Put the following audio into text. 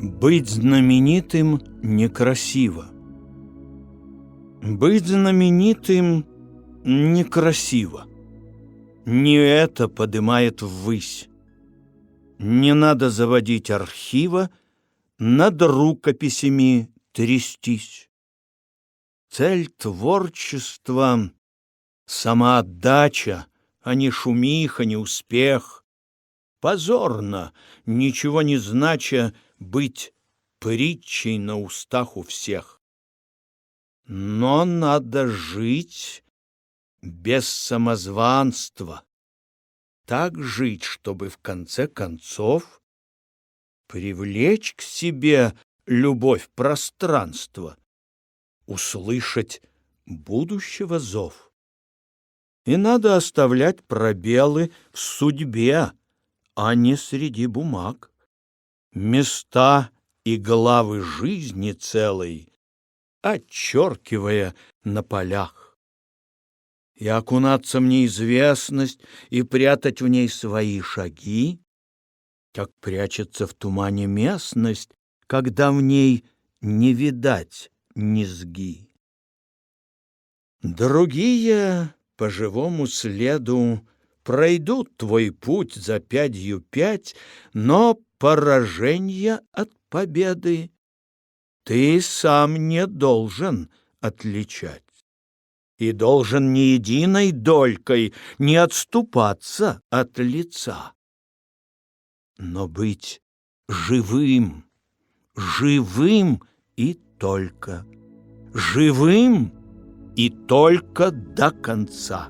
Быть знаменитым некрасиво. Быть знаменитым некрасиво. Не это подымает ввысь. Не надо заводить архива, над рукописями трястись. Цель творчества — самоотдача, а не шумиха, не успех. Позорно, ничего не знача, быть притчей на устах у всех. Но надо жить без самозванства. Так жить, чтобы в конце концов привлечь к себе любовь пространства, услышать будущего зов. И надо оставлять пробелы в судьбе, а не среди бумаг. Места и главы жизни целой, отчеркивая на полях. И окунаться в неизвестность, и прятать в ней свои шаги, как прячется в тумане местность, когда в ней не видать низги. Другие по живому следу пройдут твой путь за пятью пять, но поражение от победы ты сам не должен отличать и должен ни единой долькой не отступаться от лица но быть живым, живым и только, живым и только до конца.